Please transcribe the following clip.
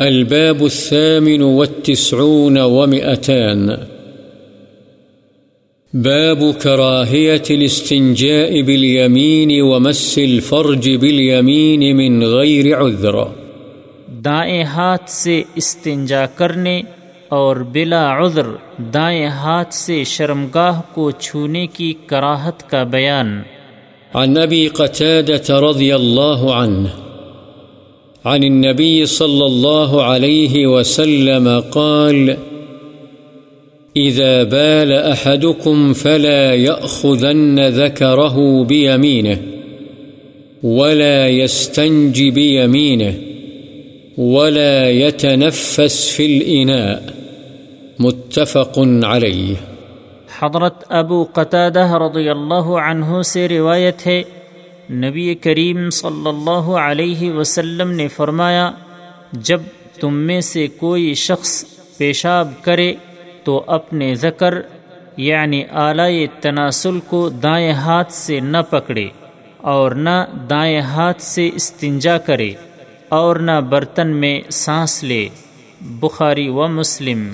الباب الثامن والتسعون ومئتان. باب كراهية الاستنجاء باليمين ومس الفرج باليمين من غير عذر. دائیں ہاتھ سے استنجا کرنے اور بلا عذر دائیں ہاتھ سے شرمگاہ کو چھونے کی کراہت کا بیان. عن أبي قتادة رضي الله عنه عن النبي صلى الله عليه وسلم قال، إذا بال أحدكم فلا يأخذن ذكره بيمينه، ولا يستنج بيمينه، ولا يتنفس في الإناء. متفق عليه. حضرت ابو قتادہ رضی اللہ عنہ سے روایت ہے نبی کریم صلی اللہ علیہ وسلم نے فرمایا، جب تم میں سے کوئی شخص پیشاب کرے تو اپنے ذکر یعنی اعلی تناسل کو دائیں ہاتھ سے نہ پکڑے اور نہ دائیں ہاتھ سے استنجا کرے اور نہ برتن میں سانس لے، بخاری و مسلم۔